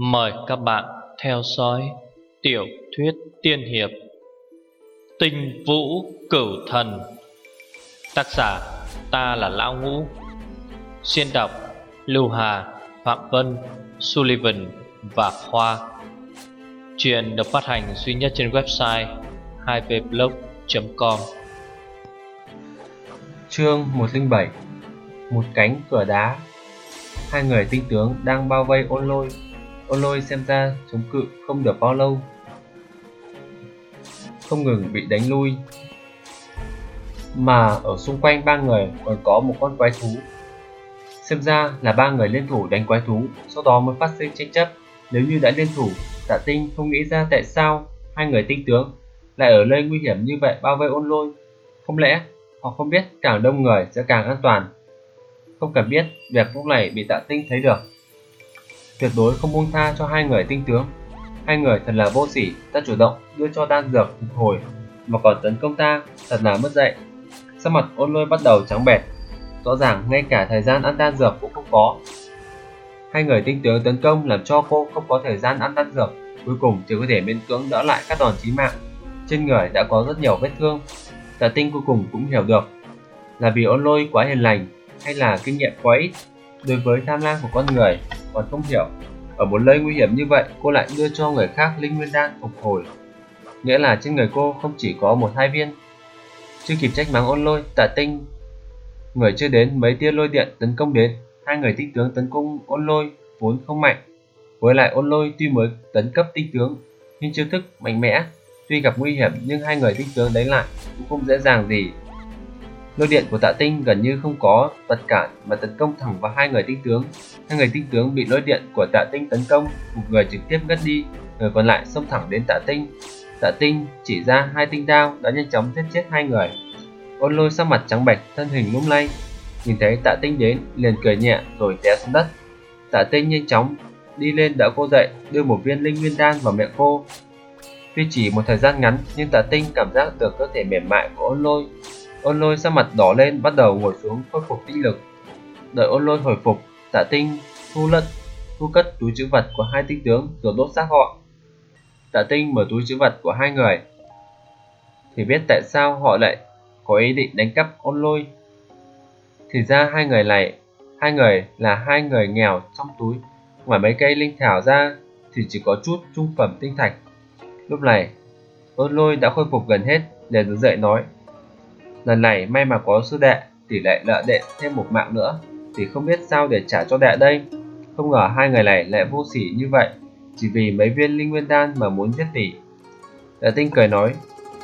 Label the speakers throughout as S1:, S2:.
S1: Mời các bạn theo dõi tiểu thuyết tiên hiệp Tinh Vũ Cửu Thần. Tác giả ta là Lão Ngũ. Xuyên đọc Lưu Hà, Phạm Vân, Sullivan và Khoa. Chuyện được phát hành duy nhất trên website 2vblog.com
S2: Chương 107 Một cánh cửa đá. Hai người tinh tướng đang bao vây ôn lôi. Ôn lôi, xem ra chống cự không được bao lâu. Không ngừng bị đánh lui. Mà ở xung quanh ba người còn có một con quái thú. Xem ra là ba người liên thủ đánh quái thú, Sau đó mới phát sinh tranh chấp. Nếu như đã liên thủ, Tạ tinh không nghĩ ra tại sao Hai người tinh tướng lại ở nơi nguy hiểm như vậy bao vây ôn lôi. Không lẽ họ không biết càng đông người sẽ càng an toàn? Không cần biết, việc lúc này bị tạ tinh thấy được tuyệt đối không buông tha cho hai người tinh tướng. Hai người thật là vô sỉ, ta chủ động đưa cho đan dược phục hồi mà còn tấn công ta, thật là mất dạy. Sắc mặt ôn lôi bắt đầu trắng bẹt, rõ ràng ngay cả thời gian ăn đan dược cũng không có. Hai người tinh tướng tấn công làm cho cô không có thời gian ăn đan dược, cuối cùng chỉ có thể miễn cưỡng đỡ lại các đòn chí mạng. Trên người đã có rất nhiều vết thương. Tà tinh cuối cùng cũng hiểu được là vì ôn lôi quá hiền lành hay là kinh nghiệm quá ít đối với tham lam của con người còn không hiểu. Ở một nơi nguy hiểm như vậy, cô lại đưa cho người khác linh nguyên đan phục hồi. Nghĩa là trên người cô không chỉ có một hai viên. Chưa kịp trách mắng ôn lôi, tạ tinh, người chưa đến mấy tia lôi điện tấn công đến. Hai người tinh tướng tấn công ôn lôi vốn không mạnh. Với lại ôn lôi tuy mới tấn cấp tinh tướng, nhưng chiêu thức mạnh mẽ. Tuy gặp nguy hiểm, nhưng hai người tinh tướng đánh lại cũng không dễ dàng gì lôi điện của tạ tinh gần như không có vật cản mà tấn công thẳng vào hai người tinh tướng. Hai người tinh tướng bị lôi điện của tạ tinh tấn công, một người trực tiếp ngất đi, người còn lại xông thẳng đến tạ tinh. Tạ tinh chỉ ra hai tinh đao đã nhanh chóng giết chết hai người. Ôn lôi sắc mặt trắng bệch, thân hình lung lay. Nhìn thấy tạ tinh đến, liền cười nhẹ rồi té xuống đất. Tạ tinh nhanh chóng đi lên đỡ cô dậy, đưa một viên linh nguyên đan vào miệng cô. Tuy chỉ một thời gian ngắn, nhưng tạ tinh cảm giác được cơ thể mềm mại của ôn lôi ôn lôi sắc mặt đỏ lên, bắt đầu ngồi xuống khôi phục tinh lực. Đợi ôn lôi hồi phục, tạ tinh thu lật thu cất túi chữ vật của hai tinh tướng rồi đốt xác họ. Tạ tinh mở túi chữ vật của hai người. Thì biết tại sao họ lại có ý định đánh cắp ôn lôi? Thì ra hai người này, hai người là hai người nghèo trong túi. Ngoài mấy cây linh thảo ra thì chỉ có chút trung phẩm tinh thạch. Lúc này, ôn lôi đã khôi phục gần hết, liền đứng dậy nói lần này, may mà có sư đệ, tỷ lệ nợ đệ thêm một mạng nữa, thì không biết sao để trả cho đệ đây. Không ngờ hai người này lại vô sỉ như vậy, chỉ vì mấy viên linh nguyên đan mà muốn giết tỷ. Đệ tinh cười nói,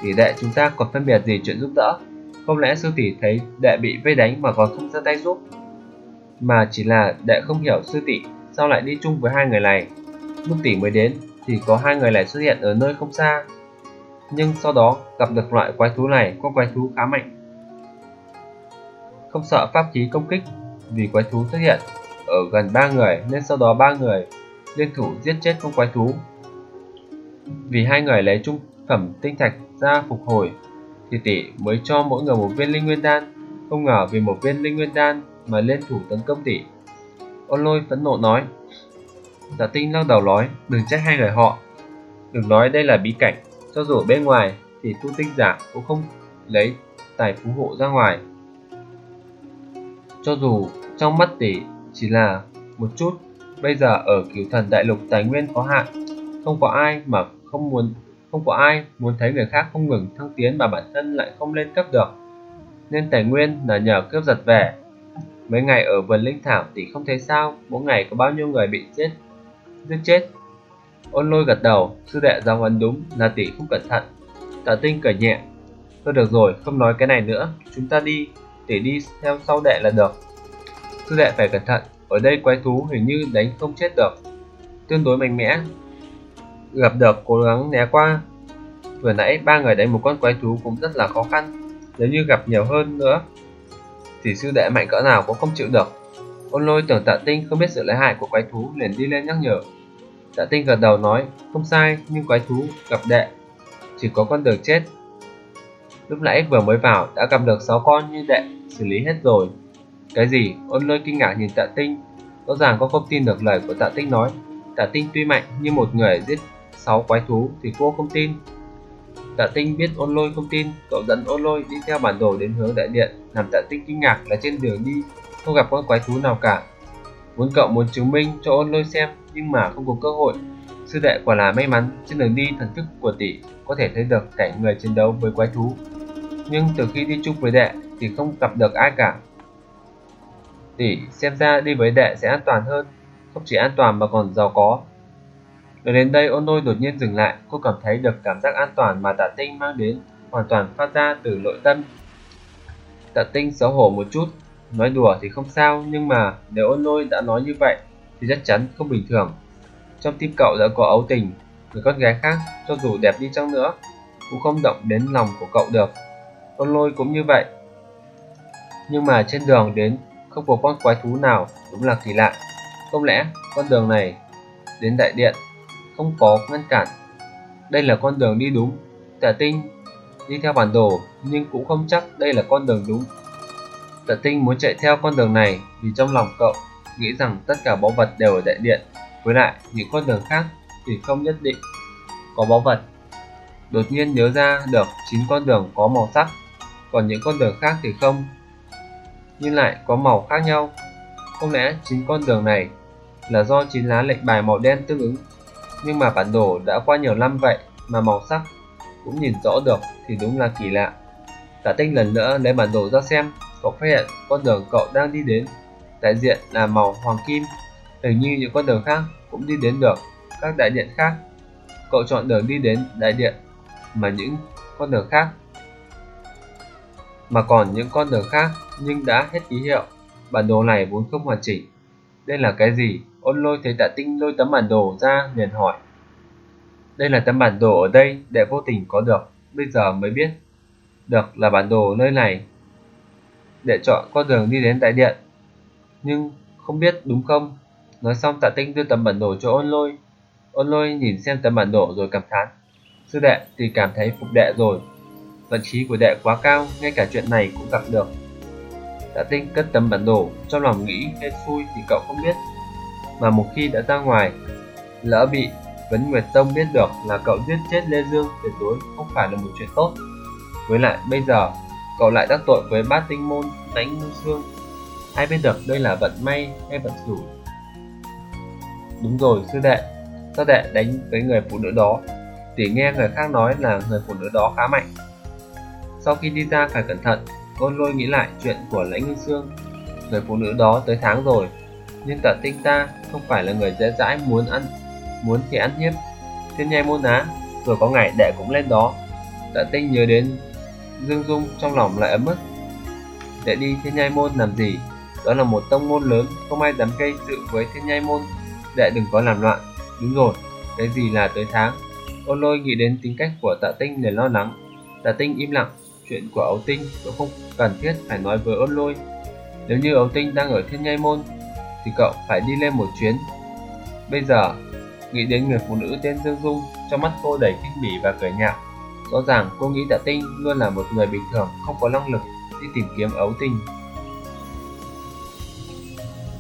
S2: tỷ đệ, chúng ta còn phân biệt gì chuyện giúp đỡ? Không lẽ sư tỷ thấy đệ bị vây đánh mà còn không ra tay giúp? Mà chỉ là đệ không hiểu sư tỷ, sao lại đi chung với hai người này? Lúc tỷ mới đến, thì có hai người này xuất hiện ở nơi không xa. Nhưng sau đó gặp được loại quái thú này, có quái thú khá mạnh không sợ pháp khí công kích vì quái thú xuất hiện ở gần ba người, nên sau đó ba người liên thủ giết chết con quái thú. Vì hai người lấy trung phẩm tinh thạch ra phục hồi thì tỷ mới cho mỗi người một viên linh nguyên đan. Không ngờ vì một viên linh nguyên đan mà liên thủ tấn công tỷ. Ôn lôi phẫn nộ nói Dạ tinh lắc đầu nói, đừng trách hai người họ. Đừng nói đây là bí cảnh. Cho dù bên ngoài thì tu tinh giả cũng không lấy tài phú hộ ra ngoài cho dù trong mắt tỷ chỉ là một chút, bây giờ ở cửu thần đại lục tài nguyên có hạn, không có ai mà không muốn, không có ai muốn thấy người khác không ngừng thăng tiến mà bản thân lại không lên cấp được. Nên tài nguyên là nhờ cướp giật về. Mấy ngày ở vườn linh thảo tỷ không thấy sao, mỗi ngày có bao nhiêu người bị chết giết chết. Ôn lôi gật đầu, sư đệ giáo huấn đúng là tỷ không cẩn thận. Tạ tinh cười nhẹ, thôi được rồi, không nói cái này nữa, chúng ta đi để đi theo sau đệ là được. Sư đệ phải cẩn thận, ở đây quái thú hình như đánh không chết được. Tương đối mạnh mẽ, gặp được cố gắng né qua. Vừa nãy ba người đánh một con quái thú cũng rất là khó khăn. Nếu như gặp nhiều hơn nữa, thì sư đệ mạnh cỡ nào cũng không chịu được. Ôn lôi tưởng tạ tinh không biết sự lợi hại của quái thú liền đi lên nhắc nhở. Tạ tinh gật đầu nói, không sai, nhưng quái thú gặp đệ, chỉ có con đường chết lúc nãy vừa mới vào đã gặp được 6 con như đệ xử lý hết rồi cái gì ôn lôi kinh ngạc nhìn tạ tinh rõ ràng có không tin được lời của tạ tinh nói Tạ tinh tuy mạnh như một người giết 6 quái thú thì cô không tin. Tạ tinh biết ôn lôi không tin, cậu dẫn ôn lôi đi theo bản đồ đến hướng đại điện, làm tạ tinh kinh ngạc là trên đường đi không gặp con quái thú nào cả. Muốn cậu muốn chứng minh cho ôn lôi xem nhưng mà không có cơ hội. Sư đệ quả là may mắn trên đường đi thần thức của tỷ có thể thấy được cảnh người chiến đấu với quái thú. Nhưng từ khi đi chung với đệ thì không gặp được ai cả. Tỷ xem ra đi với đệ sẽ an toàn hơn, không chỉ an toàn mà còn giàu có. Rồi đến đây ôn lôi đột nhiên dừng lại, cô cảm thấy được cảm giác an toàn mà tạ tinh mang đến hoàn toàn phát ra từ nội tâm. Tạ tinh xấu hổ một chút, nói đùa thì không sao nhưng mà nếu ôn lôi đã nói như vậy thì chắc chắn không bình thường. Trong tim cậu đã có ấu tình, người con gái khác cho dù đẹp đi chăng nữa cũng không động đến lòng của cậu được. con lôi cũng như vậy. Nhưng mà trên đường đến không có con quái thú nào đúng là kỳ lạ. Không lẽ con đường này đến đại điện không có ngăn cản? Đây là con đường đi đúng. Tạ tinh đi theo bản đồ nhưng cũng không chắc đây là con đường đúng. Tạ tinh muốn chạy theo con đường này vì trong lòng cậu nghĩ rằng tất cả báu vật đều ở đại điện. Với lại những con đường khác thì không nhất định có báu vật. Đột nhiên nhớ ra được 9 con đường có màu sắc, còn những con đường khác thì không. Nhưng lại có màu khác nhau. Không lẽ 9 con đường này là do 9 lá lệnh bài màu đen tương ứng? Nhưng mà bản đồ đã qua nhiều năm vậy mà màu sắc cũng nhìn rõ được thì đúng là kỳ lạ. Tả tinh lần nữa lấy bản đồ ra xem, cậu phát hiện con đường cậu đang đi đến đại diện là màu hoàng kim, hình như những con đường khác cũng đi đến được các đại điện khác. Cậu chọn đường đi đến đại điện mà những con đường khác mà còn những con đường khác nhưng đã hết ký hiệu. Bản đồ này vốn không hoàn chỉnh. Đây là cái gì? Ôn lôi thấy tạ tinh lôi tấm bản đồ ra liền hỏi. Đây là tấm bản đồ ở đây, đệ vô tình có được, bây giờ mới biết. Được là bản đồ nơi này. Đệ chọn con đường đi đến đại điện. Nhưng không biết đúng không? Nói xong tạ tinh đưa tấm bản đồ cho ôn lôi. Ôn lôi nhìn xem tấm bản đồ rồi cảm thán. Sư đệ thì cảm thấy phục đệ rồi. Vận khí của đệ quá cao, ngay cả chuyện này cũng gặp được. Tạ tinh cất tấm bản đồ, trong lòng nghĩ hay xui thì cậu không biết. Mà một khi đã ra ngoài, lỡ bị Vấn Nguyệt Tông biết được là cậu giết chết Lê Dương tuyệt đối không phải là một chuyện tốt. Với lại bây giờ, cậu lại đắc tội với bát tinh môn đánh ngư xương. Ai biết được đây là vận may hay vận rủi. Đúng rồi, sư đệ, Sư đệ đánh với người phụ nữ đó? Tỷ nghe người khác nói là người phụ nữ đó khá mạnh. Sau khi đi ra phải cẩn thận, Côn lôi nghĩ lại chuyện của lãnh ngư xương. Người phụ nữ đó tới tháng rồi, nhưng Tạ tinh ta không phải là người dễ dãi muốn ăn muốn thì ăn hiếp thiên nhai môn á rồi có ngày đệ cũng lên đó tạ tinh nhớ đến dương dung trong lòng lại ấm ức đệ đi thiên nhai môn làm gì đó là một tông môn lớn không ai dám gây sự với thiên nhai môn đệ đừng có làm loạn. Đúng rồi cái gì là tới tháng? Ôn lôi nghĩ đến tính cách của tạ tinh để lo lắng. Tạ tinh im lặng chuyện của ấu tinh cũng không cần thiết phải nói với ôn lôi. Nếu như ấu tinh đang ở thiên nhai môn thì cậu phải đi lên một chuyến. Bây giờ Nghĩ đến người phụ nữ tên Dương Dung, trong mắt cô đầy kinh bỉ và cười nhạo. Rõ ràng cô nghĩ Tạ Tinh luôn là một người bình thường, không có năng lực đi tìm kiếm ấu tinh.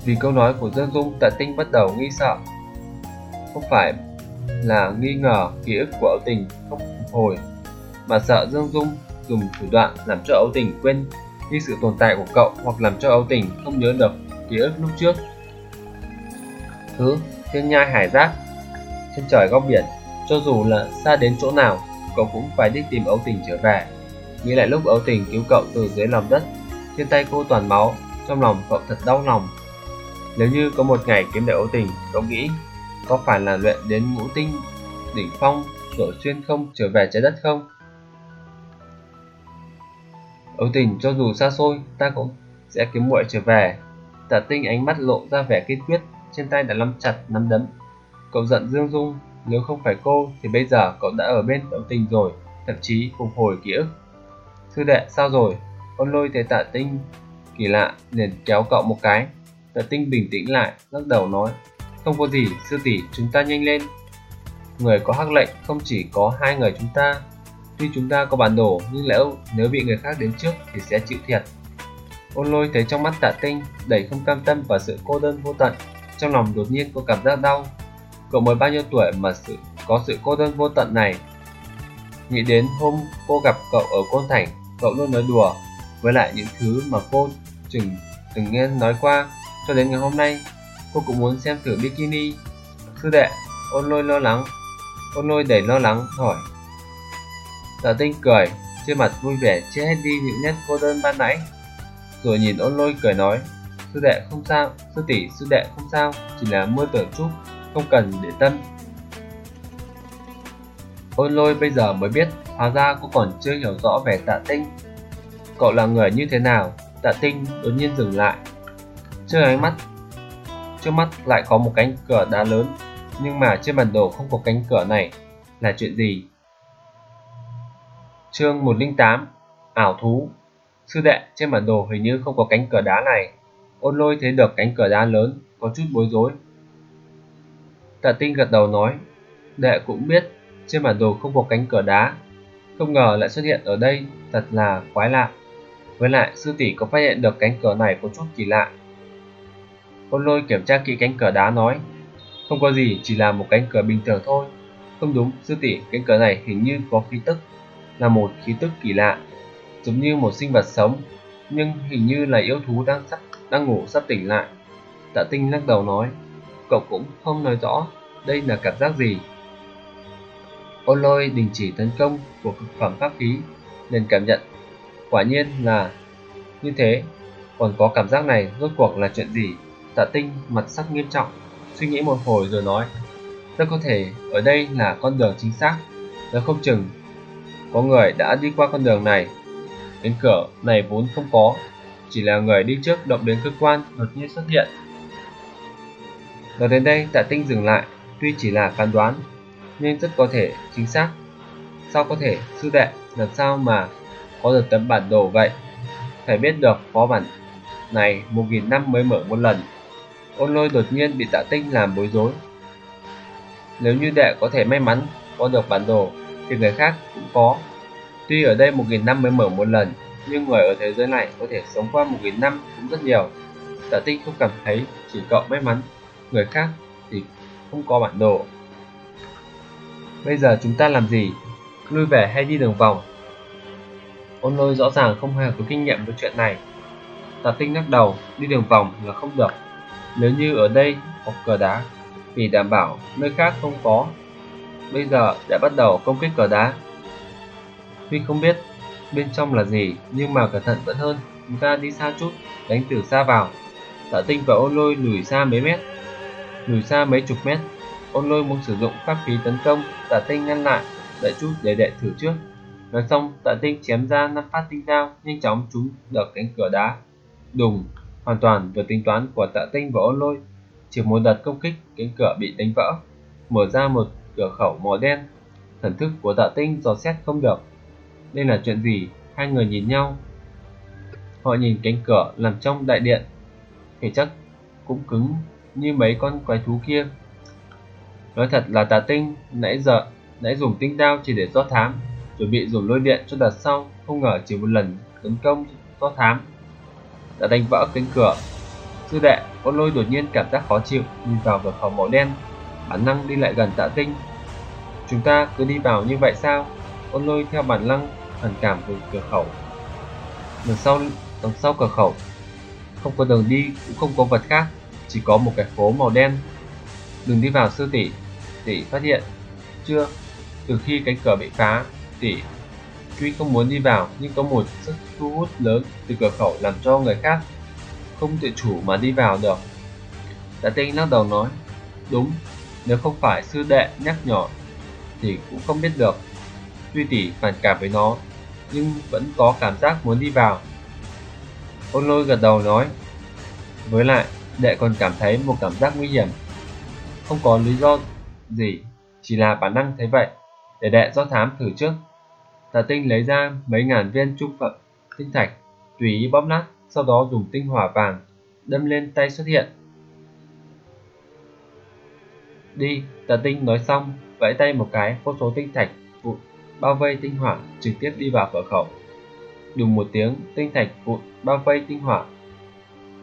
S2: Vì câu nói của Dương Dung, Tạ Tinh bắt đầu nghi sợ. Không phải là nghi ngờ ký ức của âu tình không phục hồi, mà sợ Dương Dung dùng thủ đoạn làm cho âu tình quên đi sự tồn tại của cậu hoặc làm cho âu tình không nhớ được ký ức lúc trước. Thứ thiên nhai hải giác trên trời góc biển cho dù là xa đến chỗ nào cậu cũng phải đi tìm âu tình trở về nghĩ lại lúc âu tình cứu cậu từ dưới lòng đất trên tay cô toàn máu trong lòng cậu thật đau lòng nếu như có một ngày kiếm được ấu tình cậu nghĩ có phải là luyện đến ngũ tinh đỉnh phong rồi xuyên không trở về trái đất không ấu tình cho dù xa xôi ta cũng sẽ kiếm muội trở về Tạ tinh ánh mắt lộ ra vẻ kiên quyết trên tay đã nắm chặt nắm đấm Cậu giận Dương Dung, nếu không phải cô thì bây giờ cậu đã ở bên ấu tình rồi, thậm chí phục hồi ký ức. Thư đệ, sao rồi? Ôn lôi thấy tạ tinh kỳ lạ liền kéo cậu một cái. Tạ tinh bình tĩnh lại, lắc đầu nói, không có gì, sư tỷ, chúng ta nhanh lên. Người có hắc lệnh không chỉ có hai người chúng ta. Tuy chúng ta có bản đồ, nhưng lẽ nếu bị người khác đến trước thì sẽ chịu thiệt. Ôn lôi thấy trong mắt tạ tinh đầy không cam tâm và sự cô đơn vô tận. Trong lòng đột nhiên có cảm giác đau, cậu mới bao nhiêu tuổi mà sự có sự cô đơn vô tận này. Nghĩ đến hôm cô gặp cậu ở Côn Thành, cậu luôn nói đùa với lại những thứ mà cô chừng từng nghe nói qua cho đến ngày hôm nay, cô cũng muốn xem thử bikini. Sư đệ, ôn lôi lo lắng. Ôn lôi đầy lo lắng, hỏi. Tạ tinh cười, trên mặt vui vẻ che hết đi những nét cô đơn ban nãy. Rồi nhìn ôn lôi cười nói, sư đệ không sao, sư tỷ, sư đệ không sao, chỉ là mưa tưởng chút, không cần để tâm. Ôn lôi bây giờ mới biết, hóa ra cô còn chưa hiểu rõ về tạ tinh. Cậu là người như thế nào? Tạ tinh đột nhiên dừng lại trước ánh mắt, trước mắt lại có một cánh cửa đá lớn, nhưng mà trên bản đồ không có cánh cửa này. Là chuyện gì? Chương 108 ảo thú. Sư đệ, trên bản đồ hình như không có cánh cửa đá này. Ôn lôi thấy được cánh cửa đá lớn, có chút bối rối. Tạ tinh gật đầu nói, đệ cũng biết, trên bản đồ không có cánh cửa đá. Không ngờ lại xuất hiện ở đây, thật là quái lạ. Với lại, sư tỷ có phát hiện được cánh cửa này có chút kỳ lạ ôn lôi kiểm tra kỹ cánh cửa đá nói, không có gì, chỉ là một cánh cửa bình thường thôi. Không đúng, sư tỷ, cánh cửa này hình như có khí tức, là một khí tức kỳ lạ, giống như một sinh vật sống, nhưng hình như là yêu thú đang sắp, đang ngủ sắp tỉnh lại. Tạ tinh lắc đầu nói, cậu cũng không nói rõ đây là cảm giác gì. Ôn lôi đình chỉ tấn công của cực phẩm pháp khí nên cảm nhận, quả nhiên là như thế, còn có cảm giác này rốt cuộc là chuyện gì? Tạ tinh mặt sắc nghiêm trọng, suy nghĩ một hồi rồi nói, rất có thể ở đây là con đường chính xác. Nếu không chừng có người đã đi qua con đường này. Đến cửa này vốn không có, chỉ là người đi trước động đến cơ quan đột nhiên xuất hiện. Nói đến đây tạ tinh dừng lại, tuy chỉ là phán đoán, nhưng rất có thể chính xác. Sao có thể, sư đệ, làm sao mà có được tấm bản đồ vậy? Phải biết được phó bản này một nghìn năm mới mở một lần ôn lôi đột nhiên bị tạ tinh làm bối rối. Nếu như đệ có thể may mắn có được bản đồ, thì người khác cũng có. Tuy ở đây một nghìn năm mới mở một lần, nhưng người ở thế giới này có thể sống qua một nghìn năm cũng rất nhiều. Tạ tinh không cảm thấy chỉ cậu may mắn, người khác thì không có bản đồ. Bây giờ chúng ta làm gì? Lui về hay đi đường vòng? Ôn lôi rõ ràng không hề có kinh nghiệm với chuyện này. Tạ tinh lắc đầu, đi đường vòng là không được nếu như ở đây hoặc cờ đá thì đảm bảo nơi khác không có. Bây giờ đã bắt đầu công kích cờ đá. Tuy không biết bên trong là gì, nhưng mà cẩn thận vẫn hơn. Chúng ta đi xa chút, đánh từ xa vào. Tạ tinh và ôn lôi lùi xa mấy mét, lùi xa mấy chục mét. Ôn lôi muốn sử dụng pháp khí tấn công, tạ tinh ngăn lại, đợi chút để đệ thử trước. Nói xong, tạ tinh chém ra năm phát tinh dao nhanh chóng trúng được cánh cửa đá. Đùng hoàn toàn vượt tính toán của tạ tinh và ôn lôi. Chỉ một đợt công kích, cánh cửa bị đánh vỡ, mở ra một cửa khẩu màu đen. Thần thức của tạ tinh dò xét không được. Đây là chuyện gì? Hai người nhìn nhau. Họ nhìn cánh cửa nằm trong đại điện. Thể chất cũng cứng như mấy con quái thú kia. Nói thật là tạ tinh, nãy giờ, nãy dùng tinh đao chỉ để do thám, chuẩn bị dùng lôi điện cho đợt sau, không ngờ chỉ một lần tấn công do thám đã đánh vỡ cánh cửa. Sư đệ ôn lôi đột nhiên cảm giác khó chịu, nhìn vào cửa khẩu màu đen, bản năng đi lại gần tạ tinh. Chúng ta cứ đi vào như vậy sao? Ôn lôi theo bản năng, phản cảm về cửa khẩu. Đằng sau đằng sau cửa khẩu. Không có đường đi, cũng không có vật khác, chỉ có một cái phố màu đen. Đừng đi vào sư tỷ. Tỷ phát hiện chưa? Từ khi cánh cửa bị phá, tỷ tuy không muốn đi vào, nhưng có một sức thu hút lớn từ cửa khẩu làm cho người khác không tự chủ mà đi vào được. Tạ tinh lắc đầu nói, đúng, nếu không phải sư đệ nhắc nhở thì cũng không biết được. Tuy tỷ phản cảm với nó, nhưng vẫn có cảm giác muốn đi vào. Ôn lôi gật đầu nói, với lại, đệ còn cảm thấy một cảm giác nguy hiểm. Không có lý do gì, chỉ là bản năng thấy vậy. Để đệ do thám thử trước. Tạ tinh lấy ra mấy ngàn viên trung phẩm tinh thạch, tùy ý bóp nát, sau đó dùng tinh hỏa vàng đâm lên tay xuất hiện. Đi, Tạ tinh nói xong, vẫy tay một cái, vô số tinh thạch vụn bao vây tinh hỏa trực tiếp đi vào cửa khẩu. Đùng một tiếng, tinh thạch vụn bao vây tinh hỏa.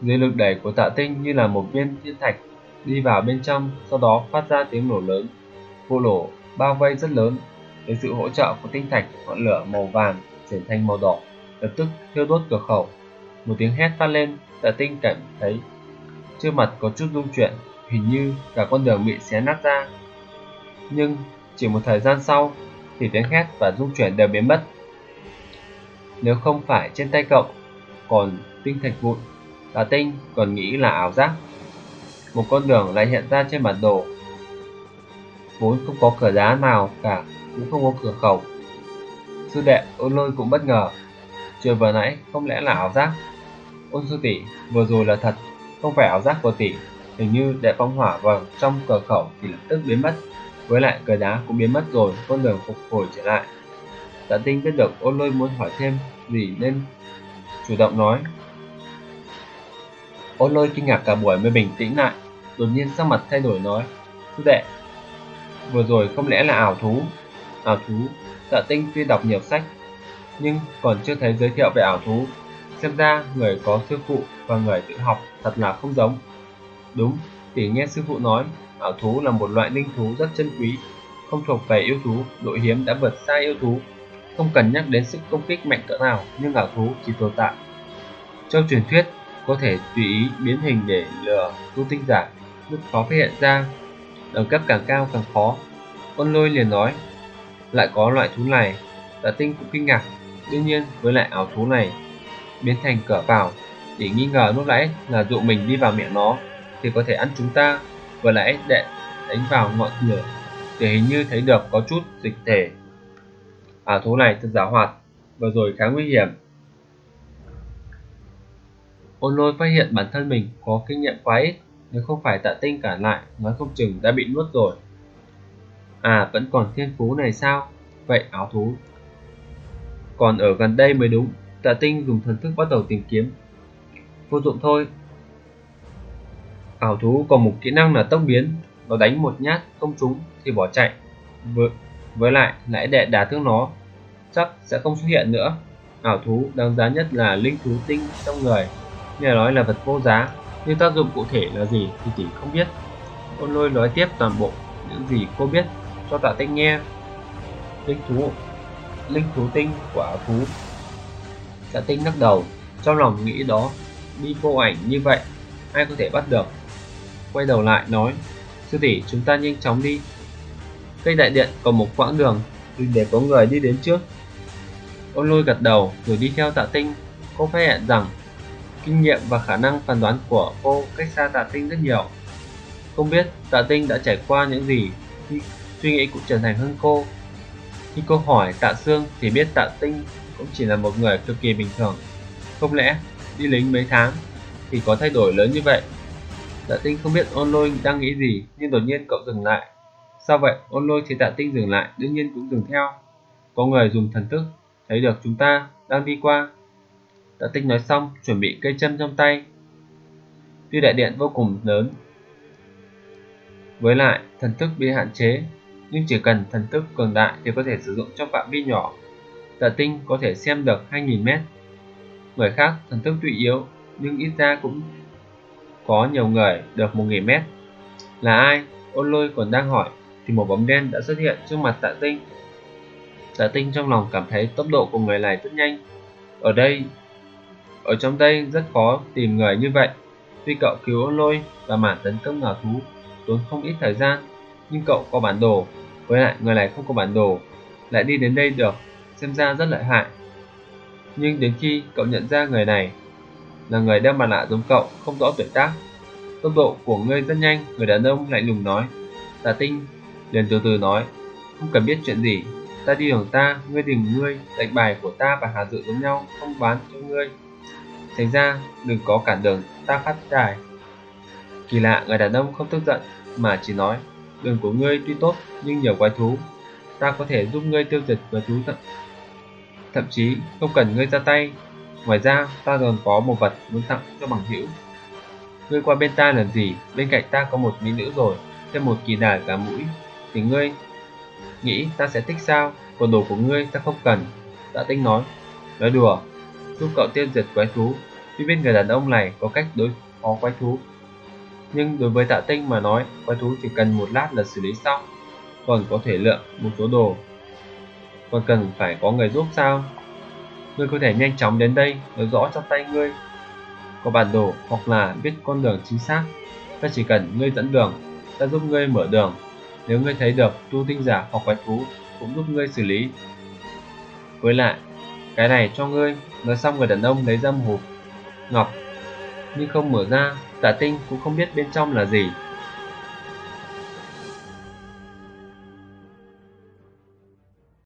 S2: Dưới lực đẩy của Tạ tinh như là một viên thiên thạch đi vào bên trong, sau đó phát ra tiếng nổ lớn. Vụ nổ bao vây rất lớn, với sự hỗ trợ của tinh thạch ngọn lửa màu vàng chuyển thành màu đỏ, lập tức thiêu đốt cửa khẩu. Một tiếng hét phát lên, tạ tinh cảm thấy trước mặt có chút rung chuyển, hình như cả con đường bị xé nát ra. Nhưng chỉ một thời gian sau thì tiếng hét và rung chuyển đều biến mất. Nếu không phải trên tay cậu còn tinh thạch vụn, tạ tinh còn nghĩ là ảo giác. Một con đường lại hiện ra trên bản đồ. Vốn không có cửa đá nào cả, cũng không có cửa khẩu. Sư đệ ôn lôi cũng bất ngờ. Chuyện vừa nãy không lẽ là ảo giác? Ôn sư tỷ vừa rồi là thật, không phải ảo giác của tỷ. Hình như đệ phong hỏa vào trong cửa khẩu thì lập tức biến mất. Với lại cửa đá cũng biến mất rồi, con đường phục hồi trở lại. Tạ tinh biết được ôn lôi muốn hỏi thêm gì nên chủ động nói. Ôn lôi kinh ngạc cả buổi mới bình tĩnh lại, đột nhiên sắc mặt thay đổi nói, sư đệ, vừa rồi không lẽ là ảo thú? Ảo thú, tạ tinh tuy đọc nhiều sách, nhưng còn chưa thấy giới thiệu về ảo thú. Xem ra người có sư phụ và người tự học thật là không giống. Đúng, tỷ nghe sư phụ nói, ảo thú là một loại linh thú rất chân quý, không thuộc về yêu thú, độ hiếm đã vượt xa yêu thú. Không cần nhắc đến sức công kích mạnh cỡ nào, nhưng ảo thú chỉ tồn tại. Trong truyền thuyết, có thể tùy ý biến hình để lừa tu tinh giả, rất khó phát hiện ra. Đẳng cấp càng cao càng khó. Con lôi liền nói, lại có loại thú này, tạ tinh cũng kinh ngạc. Đương nhiên, với lại ảo thú này, biến thành cửa vào, để nghi ngờ lúc nãy là dụ mình đi vào miệng nó, thì có thể ăn chúng ta. Vừa nãy đệ đánh vào ngọn lửa, thì hình như thấy được có chút dịch thể. Ảo thú này thật giả hoạt, vừa rồi khá nguy hiểm, Ôn lôi phát hiện bản thân mình có kinh nghiệm quá ít, nếu không phải tạ tinh cản lại, nói không chừng đã bị nuốt rồi. À, vẫn còn thiên phú này sao? Vậy áo thú. Còn ở gần đây mới đúng, tạ tinh dùng thần thức bắt đầu tìm kiếm. Vô dụng thôi. Ảo thú còn một kỹ năng là tốc biến, nó đánh một nhát không trúng thì bỏ chạy. Với, với lại, lại đệ đá thương nó, chắc sẽ không xuất hiện nữa. Ảo thú đáng giá nhất là linh thú tinh trong người Nghe nói là vật vô giá, nhưng tác dụng cụ thể là gì thì chỉ không biết. Ôn lôi nói tiếp toàn bộ những gì cô biết cho tạ tinh nghe. Linh thú, linh thú tinh quả thú. Tạ tinh lắc đầu, trong lòng nghĩ đó, đi vô ảnh như vậy, ai có thể bắt được. Quay đầu lại nói, sư tỷ chúng ta nhanh chóng đi. Cây đại điện còn một quãng đường, đừng để có người đi đến trước. Ôn lôi gật đầu rồi đi theo tạ tinh, cô phát hiện rằng kinh nghiệm và khả năng phán đoán của cô cách xa tạ tinh rất nhiều. Không biết tạ tinh đã trải qua những gì khi suy nghĩ cũng trở thành hơn cô. Khi cô hỏi tạ xương thì biết tạ tinh cũng chỉ là một người cực kỳ bình thường. Không lẽ đi lính mấy tháng thì có thay đổi lớn như vậy? Tạ tinh không biết ôn lôi đang nghĩ gì nhưng đột nhiên cậu dừng lại. Sao vậy? Ôn lôi thì tạ tinh dừng lại đương nhiên cũng dừng theo. Có người dùng thần thức thấy được chúng ta đang đi qua Tạ tinh nói xong, chuẩn bị cây châm trong tay. Tuy đại điện vô cùng lớn, với lại thần thức bị hạn chế, nhưng chỉ cần thần thức cường đại thì có thể sử dụng trong phạm vi nhỏ. Tạ tinh có thể xem được 2.000 mét. Người khác thần thức tuy yếu, nhưng ít ra cũng có nhiều người được 1.000 mét. Là ai? Ôn lôi còn đang hỏi, thì một bóng đen đã xuất hiện trước mặt tạ tinh. Tạ tinh trong lòng cảm thấy tốc độ của người này rất nhanh. Ở đây ở trong đây rất khó tìm người như vậy. Tuy cậu cứu lôi và mản tấn công ngào thú tốn không ít thời gian, nhưng cậu có bản đồ, với lại người này không có bản đồ, lại đi đến đây được, xem ra rất lợi hại. Nhưng đến khi cậu nhận ra người này là người đeo mặt nạ giống cậu, không rõ tuổi tác, tốc độ của ngươi rất nhanh, người đàn ông lại lùng nói. Tà tinh liền từ từ nói, không cần biết chuyện gì, ta đi đường ta, ngươi tìm ngươi, lệnh bài của ta và hà dự giống nhau, không bán cho ngươi, Thành ra đừng có cản đường ta phát tài Kỳ lạ người đàn ông không tức giận Mà chỉ nói Đường của ngươi tuy tốt nhưng nhiều quái thú. Ta có thể giúp ngươi tiêu diệt quái thú thậm, thậm chí không cần ngươi ra tay. Ngoài ra ta còn có một vật muốn tặng cho bằng hữu. Ngươi qua bên ta làm gì? Bên cạnh ta có một mỹ nữ rồi Thêm một kỳ đà cả mũi. Thì ngươi nghĩ ta sẽ thích sao? Còn đồ của ngươi ta không cần. Tạ tinh nói. Nói đùa. Giúp cậu tiêu diệt quái thú. Tuy biết người đàn ông này có cách đối phó quái thú, nhưng đối với tạ tinh mà nói, quái thú chỉ cần một lát là xử lý xong, còn có thể lượng một số đồ. Còn cần phải có người giúp sao? Ngươi có thể nhanh chóng đến đây, nói rõ trong tay ngươi. Có bản đồ hoặc là biết con đường chính xác. Ta chỉ cần ngươi dẫn đường, ta giúp ngươi mở đường. Nếu ngươi thấy được tu tinh giả hoặc quái thú, cũng giúp ngươi xử lý. Với lại, cái này cho ngươi, nói xong người đàn ông lấy ra một hộp ngọc nhưng không mở ra, tả tinh cũng không biết bên trong là gì.